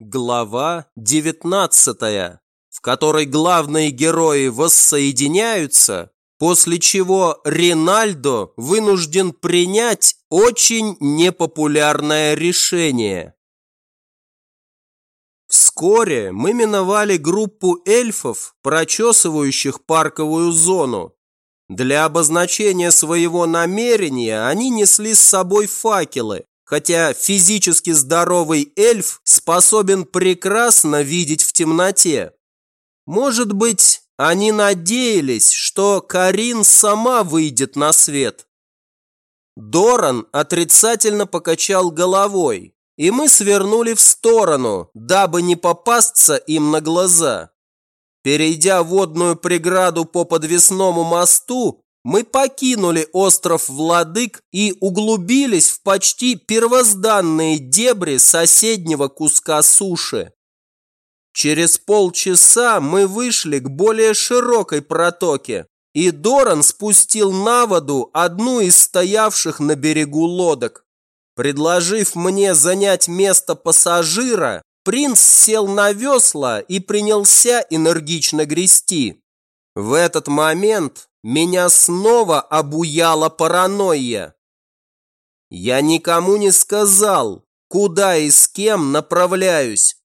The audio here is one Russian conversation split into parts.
Глава 19, в которой главные герои воссоединяются, после чего Ринальдо вынужден принять очень непопулярное решение. Вскоре мы миновали группу эльфов, прочесывающих парковую зону. Для обозначения своего намерения они несли с собой факелы, хотя физически здоровый эльф способен прекрасно видеть в темноте. Может быть, они надеялись, что Карин сама выйдет на свет. Доран отрицательно покачал головой, и мы свернули в сторону, дабы не попасться им на глаза. Перейдя водную преграду по подвесному мосту, мы покинули остров Владык и углубились в почти первозданные дебри соседнего куска суши. Через полчаса мы вышли к более широкой протоке, и Доран спустил на воду одну из стоявших на берегу лодок. Предложив мне занять место пассажира, принц сел на весла и принялся энергично грести. В этот момент меня снова обуяла паранойя. Я никому не сказал, куда и с кем направляюсь.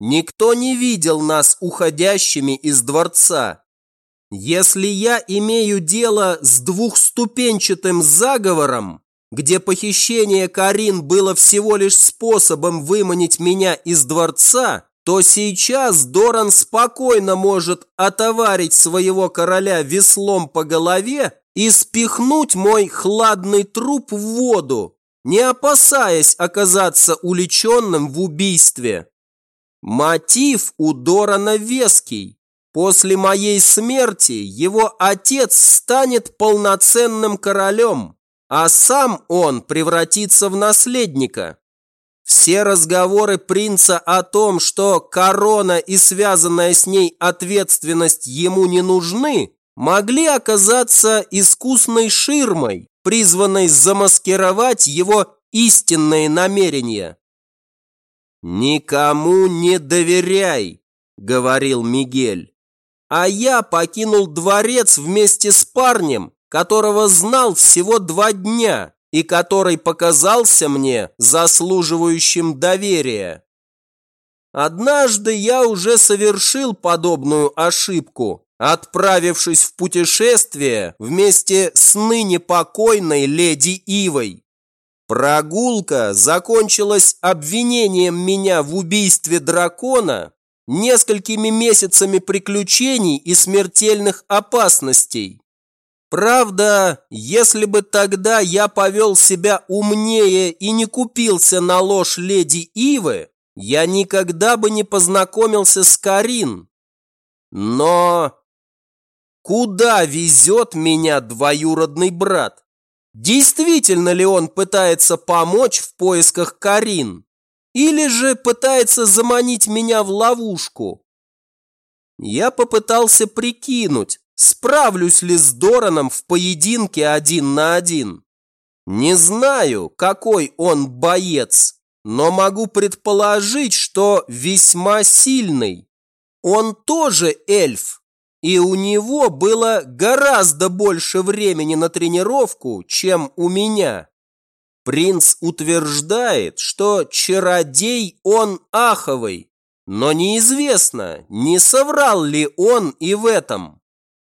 Никто не видел нас уходящими из дворца. Если я имею дело с двухступенчатым заговором, где похищение Карин было всего лишь способом выманить меня из дворца, то сейчас Доран спокойно может отоварить своего короля веслом по голове и спихнуть мой хладный труп в воду, не опасаясь оказаться уличенным в убийстве. Мотив у Дорана веский. После моей смерти его отец станет полноценным королем, а сам он превратится в наследника. Все разговоры принца о том, что корона и связанная с ней ответственность ему не нужны, могли оказаться искусной ширмой, призванной замаскировать его истинные намерения. «Никому не доверяй», — говорил Мигель. А я покинул дворец вместе с парнем, которого знал всего два дня и который показался мне заслуживающим доверия. Однажды я уже совершил подобную ошибку, отправившись в путешествие вместе с ныне покойной леди Ивой. Прогулка закончилась обвинением меня в убийстве дракона, несколькими месяцами приключений и смертельных опасностей. Правда, если бы тогда я повел себя умнее и не купился на ложь леди Ивы, я никогда бы не познакомился с Карин. Но куда везет меня двоюродный брат? Действительно ли он пытается помочь в поисках Карин? Или же пытается заманить меня в ловушку? Я попытался прикинуть, Справлюсь ли с Дораном в поединке один на один? Не знаю, какой он боец, но могу предположить, что весьма сильный. Он тоже эльф, и у него было гораздо больше времени на тренировку, чем у меня. Принц утверждает, что чародей он аховый, но неизвестно, не соврал ли он и в этом.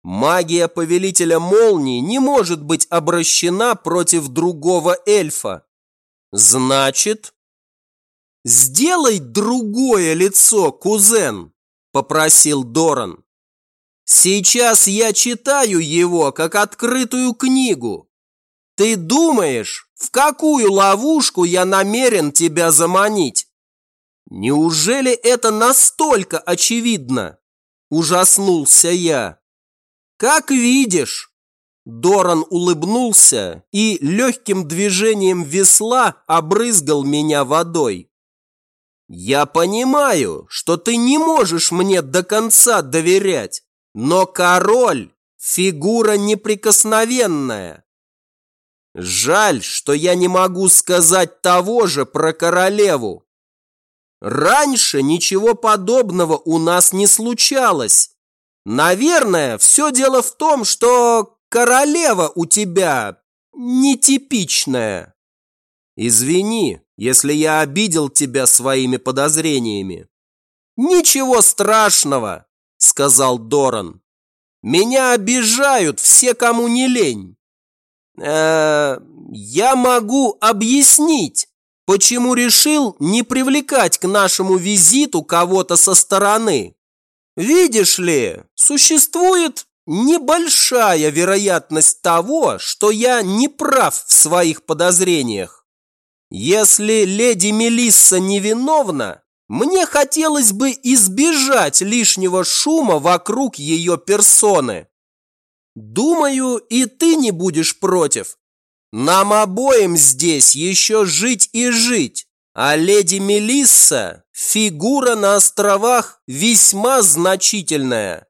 Магия Повелителя Молний не может быть обращена против другого эльфа. Значит... «Сделай другое лицо, кузен!» – попросил Доран. «Сейчас я читаю его, как открытую книгу. Ты думаешь, в какую ловушку я намерен тебя заманить? Неужели это настолько очевидно?» – ужаснулся я. «Как видишь!» Доран улыбнулся и легким движением весла обрызгал меня водой. «Я понимаю, что ты не можешь мне до конца доверять, но король – фигура неприкосновенная. Жаль, что я не могу сказать того же про королеву. Раньше ничего подобного у нас не случалось. Наверное, все дело в том, что королева у тебя нетипичная. Извини, если я обидел тебя своими подозрениями. Ничего страшного, сказал Доран. Меня обижают все, кому не лень. Э, я могу объяснить, почему решил не привлекать к нашему визиту кого-то со стороны. Видишь ли, существует небольшая вероятность того, что я не прав в своих подозрениях. Если леди Мелисса невиновна, мне хотелось бы избежать лишнего шума вокруг ее персоны. Думаю, и ты не будешь против. Нам обоим здесь еще жить и жить, а леди Мелисса – фигура на островах весьма значительная,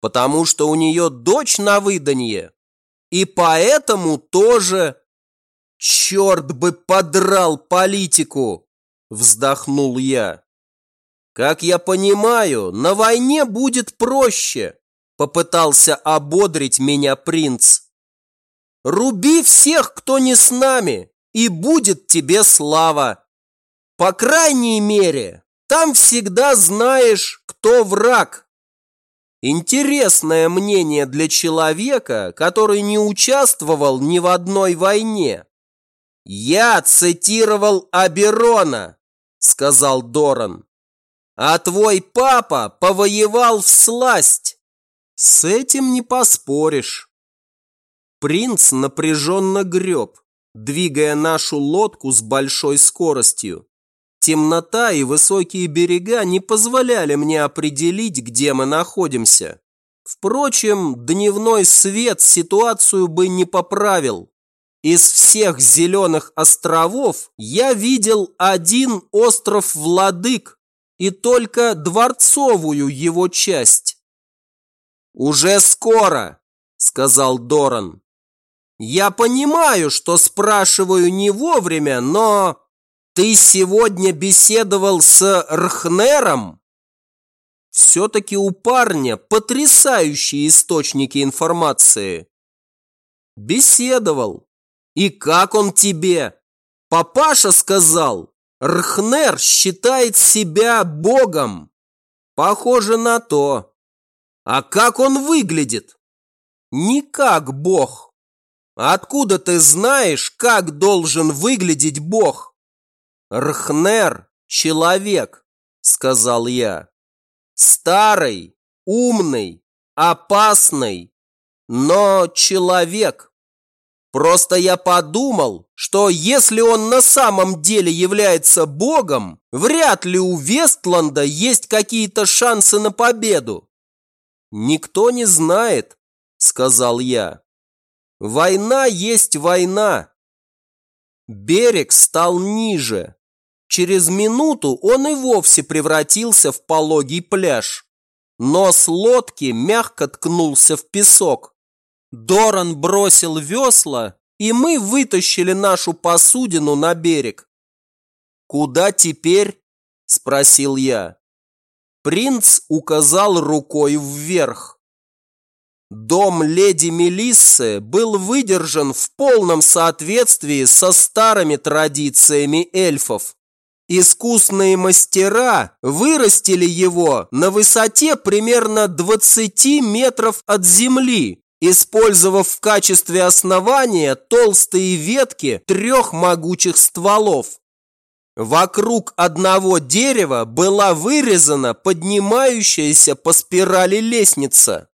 потому что у нее дочь на выданье, и поэтому тоже... Черт бы подрал политику! Вздохнул я. Как я понимаю, на войне будет проще, попытался ободрить меня принц. Руби всех, кто не с нами, и будет тебе слава. По крайней мере, там всегда знаешь, кто враг. Интересное мнение для человека, который не участвовал ни в одной войне. «Я цитировал Аберона», — сказал Доран. «А твой папа повоевал в сласть». С этим не поспоришь. Принц напряженно греб, двигая нашу лодку с большой скоростью. Темнота и высокие берега не позволяли мне определить, где мы находимся. Впрочем, дневной свет ситуацию бы не поправил. Из всех зеленых островов я видел один остров Владык и только дворцовую его часть. «Уже скоро», — сказал Доран. Я понимаю, что спрашиваю не вовремя, но ты сегодня беседовал с Рхнером? Все-таки у парня потрясающие источники информации. Беседовал. И как он тебе? Папаша сказал, Рхнер считает себя богом. Похоже на то. А как он выглядит? Не как бог. Откуда ты знаешь, как должен выглядеть Бог? Рхнер – человек, сказал я. Старый, умный, опасный, но человек. Просто я подумал, что если он на самом деле является богом, вряд ли у Вестланда есть какие-то шансы на победу. Никто не знает, сказал я. Война есть война. Берег стал ниже. Через минуту он и вовсе превратился в пологий пляж. Нос лодки мягко ткнулся в песок. Доран бросил весла, и мы вытащили нашу посудину на берег. «Куда теперь?» – спросил я. Принц указал рукой вверх. Дом леди Мелиссы был выдержан в полном соответствии со старыми традициями эльфов. Искусные мастера вырастили его на высоте примерно 20 метров от земли, использовав в качестве основания толстые ветки трех могучих стволов. Вокруг одного дерева была вырезана поднимающаяся по спирали лестница.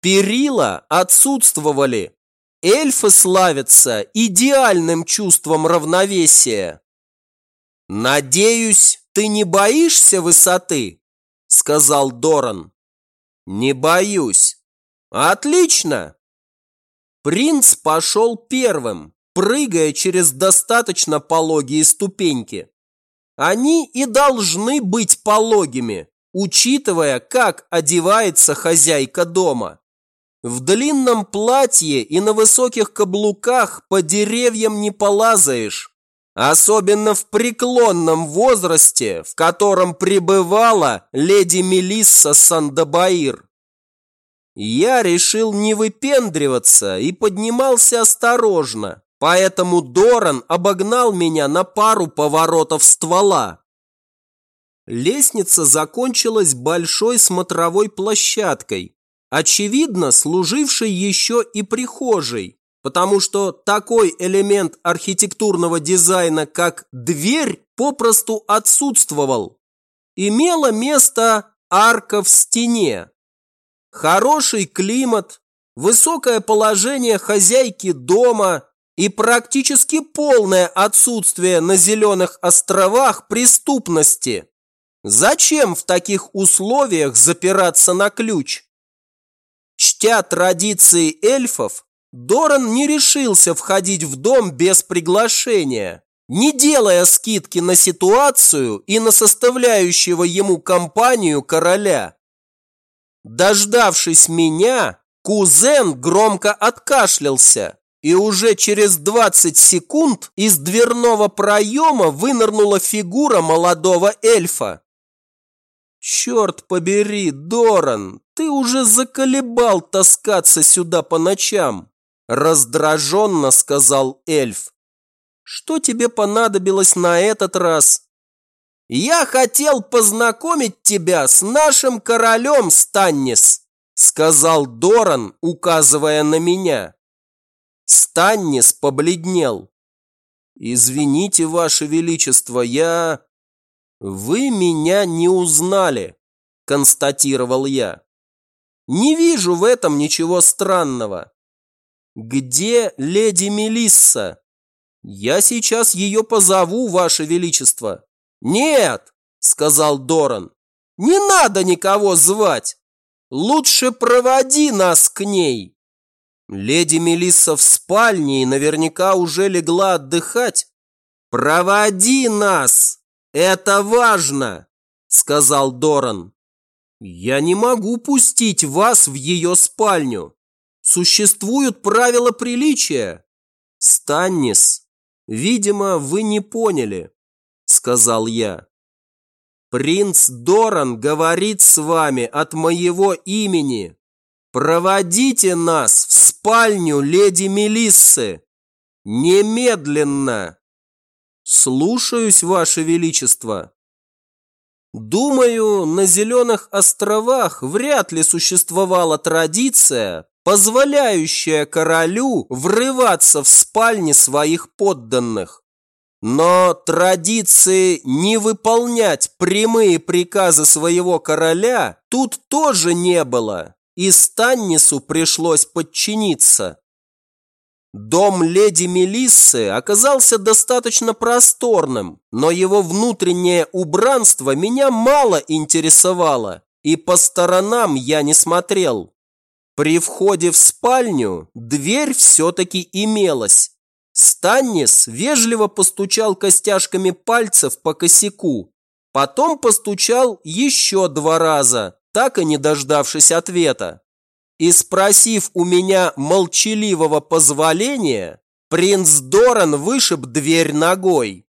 Перила отсутствовали. Эльфы славятся идеальным чувством равновесия. «Надеюсь, ты не боишься высоты?» – сказал Доран. «Не боюсь». «Отлично!» Принц пошел первым, прыгая через достаточно пологие ступеньки. Они и должны быть пологими, учитывая, как одевается хозяйка дома. В длинном платье и на высоких каблуках по деревьям не полазаешь. Особенно в преклонном возрасте, в котором пребывала леди Мелисса Сандабаир. Я решил не выпендриваться и поднимался осторожно, поэтому Доран обогнал меня на пару поворотов ствола. Лестница закончилась большой смотровой площадкой, очевидно, служившей еще и прихожей, потому что такой элемент архитектурного дизайна, как дверь, попросту отсутствовал. Имела место арка в стене. Хороший климат, высокое положение хозяйки дома и практически полное отсутствие на Зеленых островах преступности. Зачем в таких условиях запираться на ключ? Чтя традиции эльфов, Доран не решился входить в дом без приглашения, не делая скидки на ситуацию и на составляющего ему компанию короля. Дождавшись меня, кузен громко откашлялся, и уже через 20 секунд из дверного проема вынырнула фигура молодого эльфа. «Черт побери, Доран, ты уже заколебал таскаться сюда по ночам!» Раздраженно сказал эльф. Что тебе понадобилось на этот раз? Я хотел познакомить тебя с нашим королем, Станнис, сказал Доран, указывая на меня. Станнис побледнел. Извините, ваше величество, я... Вы меня не узнали, констатировал я. Не вижу в этом ничего странного. «Где леди Мелисса? Я сейчас ее позову, ваше величество». «Нет!» – сказал Доран. «Не надо никого звать! Лучше проводи нас к ней!» Леди Мелисса в спальне и наверняка уже легла отдыхать. «Проводи нас! Это важно!» – сказал Доран. «Я не могу пустить вас в ее спальню. Существуют правила приличия. Станнис, видимо, вы не поняли, сказал я. Принц Доран говорит с вами от моего имени. Проводите нас в спальню леди Мелиссы. Немедленно. Слушаюсь, ваше величество. Думаю, на Зеленых островах вряд ли существовала традиция позволяющая королю врываться в спальни своих подданных. Но традиции не выполнять прямые приказы своего короля тут тоже не было, и Станнису пришлось подчиниться. Дом леди Мелиссы оказался достаточно просторным, но его внутреннее убранство меня мало интересовало, и по сторонам я не смотрел. При входе в спальню дверь все-таки имелась. Станнис вежливо постучал костяшками пальцев по косяку. Потом постучал еще два раза, так и не дождавшись ответа. И спросив у меня молчаливого позволения, принц Доран вышиб дверь ногой.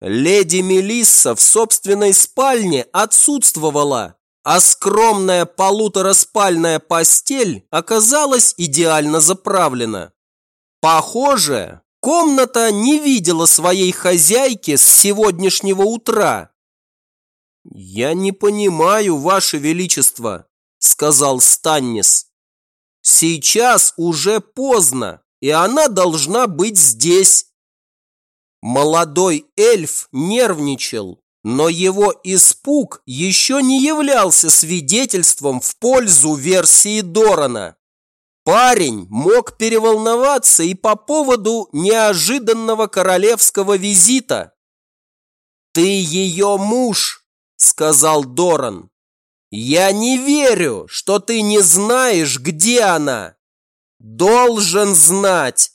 Леди Мелисса в собственной спальне отсутствовала, а скромная полутораспальная постель оказалась идеально заправлена. Похоже, комната не видела своей хозяйки с сегодняшнего утра. «Я не понимаю, Ваше Величество», — сказал Станнис. «Сейчас уже поздно, и она должна быть здесь». Молодой эльф нервничал, но его испуг еще не являлся свидетельством в пользу версии Дорана. Парень мог переволноваться и по поводу неожиданного королевского визита. «Ты ее муж», — сказал Доран. «Я не верю, что ты не знаешь, где она. Должен знать».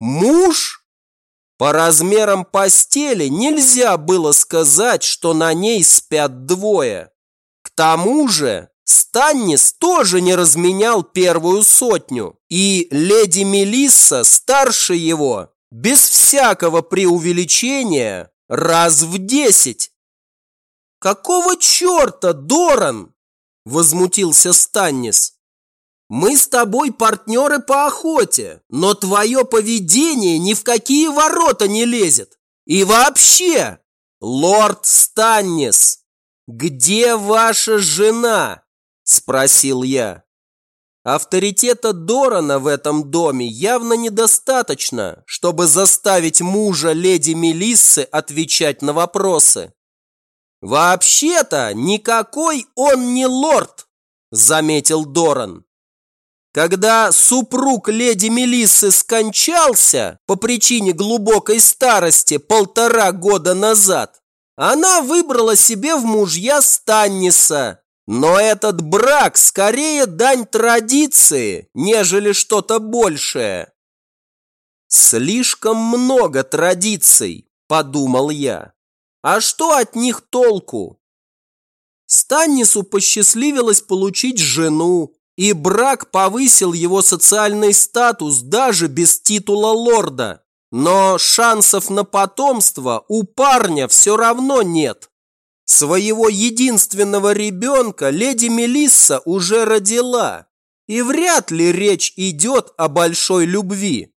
«Муж?» По размерам постели нельзя было сказать, что на ней спят двое. К тому же Станнис тоже не разменял первую сотню, и леди Мелисса старше его, без всякого преувеличения, раз в десять. «Какого черта, Доран?» – возмутился Станнис. «Мы с тобой партнеры по охоте, но твое поведение ни в какие ворота не лезет. И вообще, лорд Станнис, где ваша жена?» – спросил я. Авторитета Дорана в этом доме явно недостаточно, чтобы заставить мужа леди Мелиссы отвечать на вопросы. «Вообще-то никакой он не лорд», – заметил Доран. Когда супруг леди Мелиссы скончался по причине глубокой старости полтора года назад, она выбрала себе в мужья Станниса, но этот брак скорее дань традиции, нежели что-то большее. Слишком много традиций, подумал я. А что от них толку? Станнису посчастливилось получить жену, и брак повысил его социальный статус даже без титула лорда. Но шансов на потомство у парня все равно нет. Своего единственного ребенка леди Мелисса уже родила, и вряд ли речь идет о большой любви.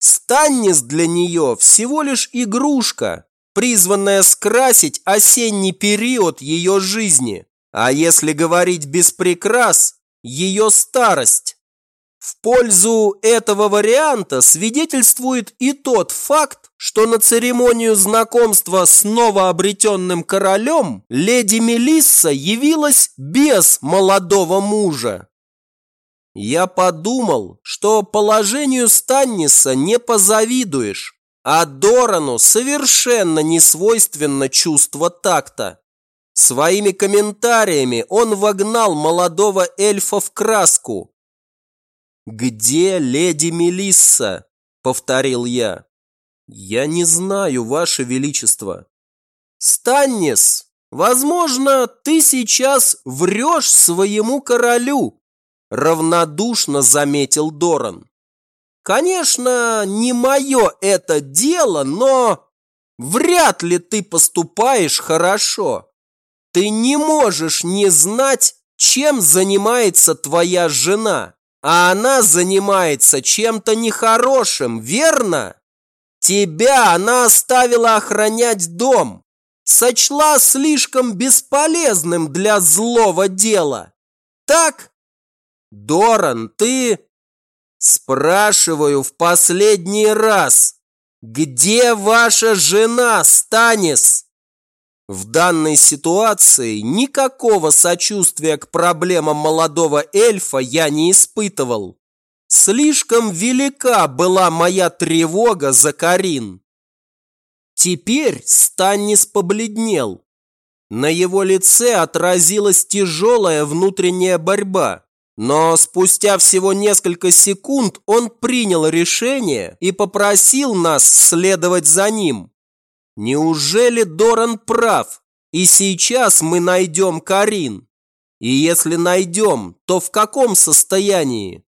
Станнис для нее всего лишь игрушка, призванная скрасить осенний период ее жизни, а если говорить без прикрас, ее старость. В пользу этого варианта свидетельствует и тот факт, что на церемонию знакомства с новообретенным королем леди Мелисса явилась без молодого мужа. Я подумал, что положению Станниса не позавидуешь, а Дорану совершенно не свойственно чувство такта. Своими комментариями он вогнал молодого эльфа в краску. «Где леди Мелисса?» – повторил я. «Я не знаю, Ваше Величество». «Станнис, возможно, ты сейчас врешь своему королю», – равнодушно заметил Доран. Конечно, не мое это дело, но вряд ли ты поступаешь хорошо. Ты не можешь не знать, чем занимается твоя жена, а она занимается чем-то нехорошим, верно? Тебя она оставила охранять дом, сочла слишком бесполезным для злого дела. Так? Доран, ты Спрашиваю в последний раз, где ваша жена, Станис? В данной ситуации никакого сочувствия к проблемам молодого эльфа я не испытывал. Слишком велика была моя тревога за Карин. Теперь Станнис побледнел. На его лице отразилась тяжелая внутренняя борьба. Но спустя всего несколько секунд он принял решение и попросил нас следовать за ним. Неужели Доран прав, и сейчас мы найдем Карин? И если найдем, то в каком состоянии?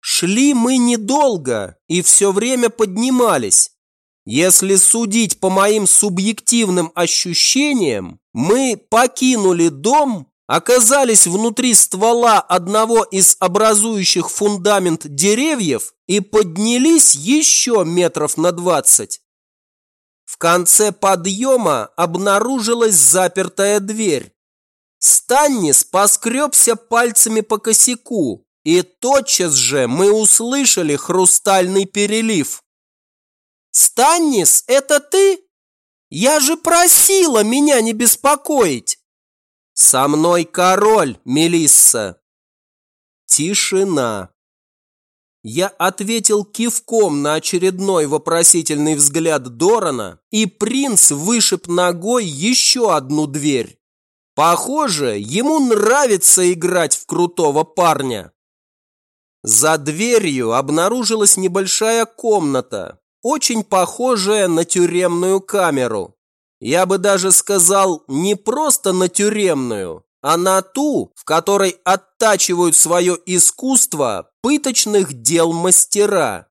Шли мы недолго и все время поднимались. Если судить по моим субъективным ощущениям, мы покинули дом оказались внутри ствола одного из образующих фундамент деревьев и поднялись еще метров на двадцать. В конце подъема обнаружилась запертая дверь. Станнис поскребся пальцами по косяку, и тотчас же мы услышали хрустальный перелив. «Станнис, это ты? Я же просила меня не беспокоить!» «Со мной король, Мелисса!» Тишина. Я ответил кивком на очередной вопросительный взгляд Дорана, и принц вышиб ногой еще одну дверь. Похоже, ему нравится играть в крутого парня. За дверью обнаружилась небольшая комната, очень похожая на тюремную камеру. Я бы даже сказал, не просто на тюремную, а на ту, в которой оттачивают свое искусство пыточных дел мастера.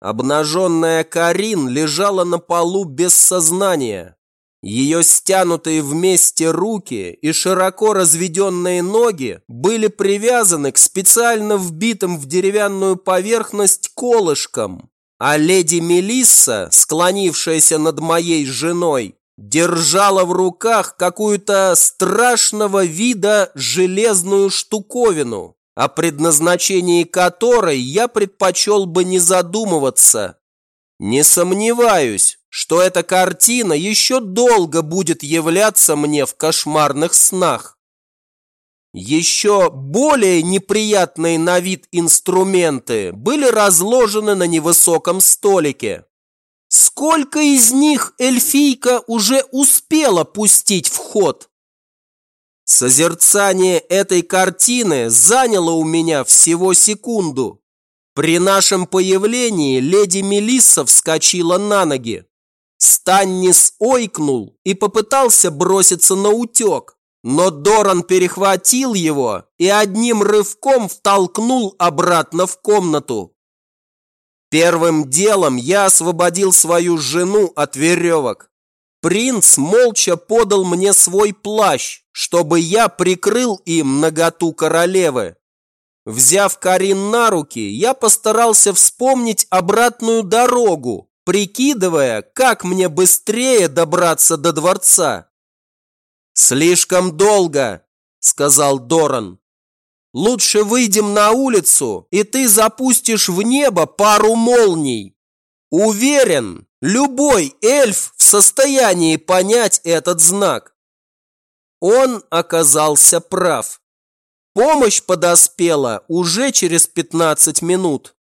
Обнаженная Карин лежала на полу без сознания. Ее стянутые вместе руки и широко разведенные ноги были привязаны к специально вбитым в деревянную поверхность колышкам, а леди Мелисса, склонившаяся над моей женой, держала в руках какую-то страшного вида железную штуковину, о предназначении которой я предпочел бы не задумываться. Не сомневаюсь, что эта картина еще долго будет являться мне в кошмарных снах. Еще более неприятные на вид инструменты были разложены на невысоком столике. Сколько из них эльфийка уже успела пустить в ход? Созерцание этой картины заняло у меня всего секунду. При нашем появлении леди Мелисса вскочила на ноги. Станнис ойкнул и попытался броситься на утек, но Доран перехватил его и одним рывком втолкнул обратно в комнату. Первым делом я освободил свою жену от веревок. Принц молча подал мне свой плащ, чтобы я прикрыл им наготу королевы. Взяв Карин на руки, я постарался вспомнить обратную дорогу, прикидывая, как мне быстрее добраться до дворца. «Слишком долго», – сказал Доран. «Лучше выйдем на улицу, и ты запустишь в небо пару молний. Уверен, любой эльф в состоянии понять этот знак». Он оказался прав. Помощь подоспела уже через 15 минут.